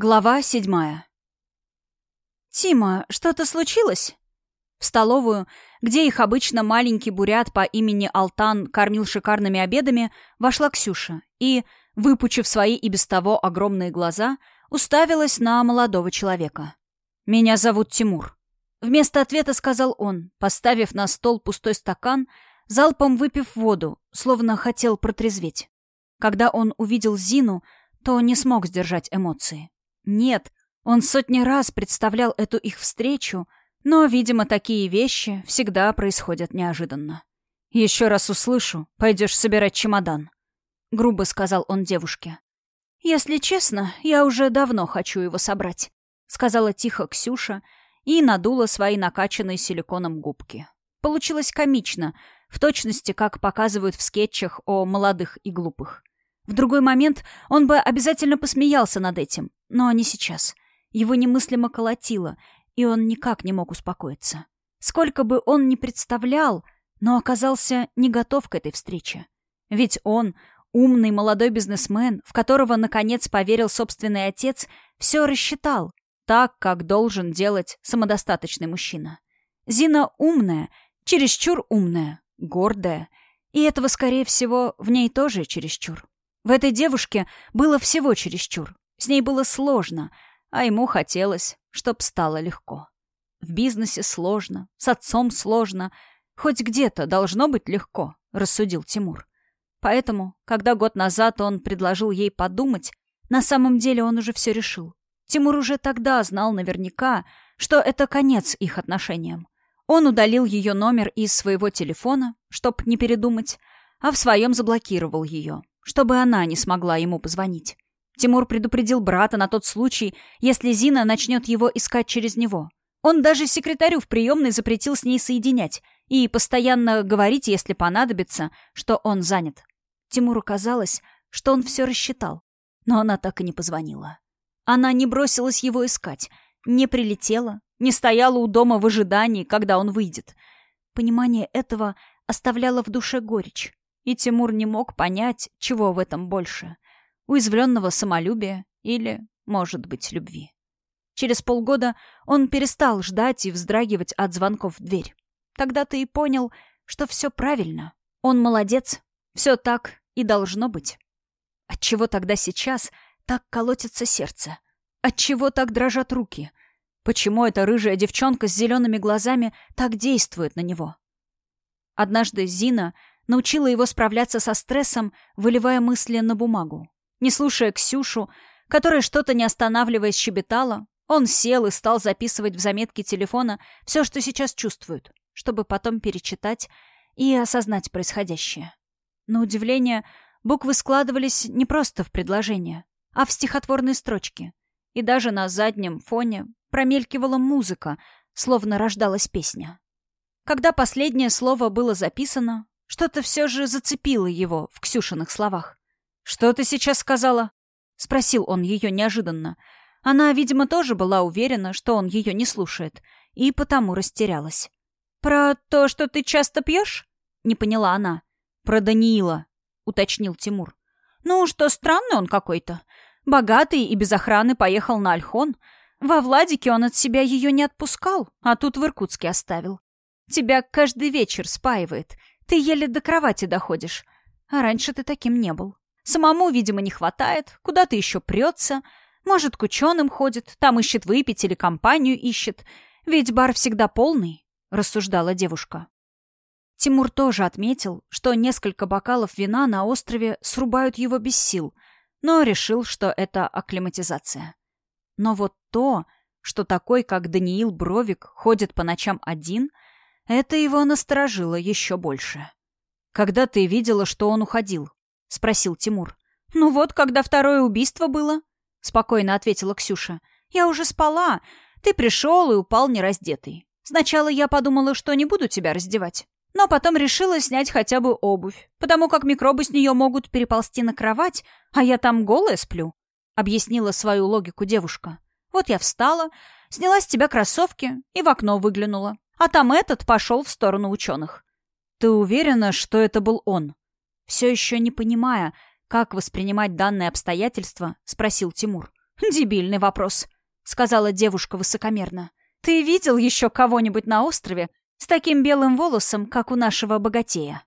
Глава седьмая. «Тима, что-то случилось?» В столовую, где их обычно маленький бурят по имени Алтан кормил шикарными обедами, вошла Ксюша и, выпучив свои и без того огромные глаза, уставилась на молодого человека. «Меня зовут Тимур». Вместо ответа сказал он, поставив на стол пустой стакан, залпом выпив воду, словно хотел протрезветь. Когда он увидел Зину, то не смог сдержать эмоции. Нет, он сотни раз представлял эту их встречу, но, видимо, такие вещи всегда происходят неожиданно. «Еще раз услышу, пойдешь собирать чемодан», — грубо сказал он девушке. «Если честно, я уже давно хочу его собрать», — сказала тихо Ксюша и надула свои накачанные силиконом губки. Получилось комично, в точности, как показывают в скетчах о молодых и глупых. В другой момент он бы обязательно посмеялся над этим, но не сейчас. Его немыслимо колотило, и он никак не мог успокоиться. Сколько бы он ни представлял, но оказался не готов к этой встрече. Ведь он, умный молодой бизнесмен, в которого, наконец, поверил собственный отец, все рассчитал, так, как должен делать самодостаточный мужчина. Зина умная, чересчур умная, гордая, и этого, скорее всего, в ней тоже чересчур. В этой девушке было всего чересчур. С ней было сложно, а ему хотелось, чтоб стало легко. В бизнесе сложно, с отцом сложно. Хоть где-то должно быть легко, рассудил Тимур. Поэтому, когда год назад он предложил ей подумать, на самом деле он уже все решил. Тимур уже тогда знал наверняка, что это конец их отношениям. Он удалил ее номер из своего телефона, чтоб не передумать, а в своем заблокировал ее, чтобы она не смогла ему позвонить. Тимур предупредил брата на тот случай, если Зина начнет его искать через него. Он даже секретарю в приемной запретил с ней соединять и постоянно говорить, если понадобится, что он занят. Тимуру казалось, что он все рассчитал, но она так и не позвонила. Она не бросилась его искать, не прилетела, не стояла у дома в ожидании, когда он выйдет. Понимание этого оставляло в душе горечь. И Тимур не мог понять, чего в этом больше. Уязвленного самолюбия или, может быть, любви. Через полгода он перестал ждать и вздрагивать от звонков в дверь. Тогда ты и понял, что все правильно. Он молодец. Все так и должно быть. Отчего тогда сейчас так колотится сердце? Отчего так дрожат руки? Почему эта рыжая девчонка с зелеными глазами так действует на него? Однажды Зина научила его справляться со стрессом, выливая мысли на бумагу. Не слушая Ксюшу, которая что-то не останавливаясь щебетала, он сел и стал записывать в заметки телефона все, что сейчас чувствует, чтобы потом перечитать и осознать происходящее. На удивление, буквы складывались не просто в предложения, а в стихотворные строчки. И даже на заднем фоне промелькивала музыка, словно рождалась песня. Когда последнее слово было записано, что-то все же зацепило его в Ксюшиных словах. «Что ты сейчас сказала?» — спросил он ее неожиданно. Она, видимо, тоже была уверена, что он ее не слушает, и потому растерялась. «Про то, что ты часто пьешь?» — не поняла она. «Про Даниила», — уточнил Тимур. «Ну, что странный он какой-то. Богатый и без охраны поехал на Альхон. Во Владике он от себя ее не отпускал, а тут в Иркутске оставил. Тебя каждый вечер спаивает, ты еле до кровати доходишь. А раньше ты таким не был. Самому, видимо, не хватает, куда-то еще прется. Может, к ученым ходит, там ищет выпить или компанию ищет. Ведь бар всегда полный, — рассуждала девушка. Тимур тоже отметил, что несколько бокалов вина на острове срубают его без сил, но решил, что это акклиматизация. Но вот то, что такой, как Даниил Бровик, ходит по ночам один — это его насторожило еще больше. «Когда ты видела, что он уходил?» — спросил Тимур. «Ну вот, когда второе убийство было», — спокойно ответила Ксюша. «Я уже спала. Ты пришел и упал нераздетый. Сначала я подумала, что не буду тебя раздевать. Но потом решила снять хотя бы обувь, потому как микробы с нее могут переползти на кровать, а я там голая сплю», — объяснила свою логику девушка. «Вот я встала, сняла с тебя кроссовки и в окно выглянула. А там этот пошел в сторону ученых. Ты уверена, что это был он? Все еще не понимая, как воспринимать данные обстоятельства, спросил Тимур. «Дебильный вопрос», — сказала девушка высокомерно. «Ты видел еще кого-нибудь на острове с таким белым волосом, как у нашего богатея?»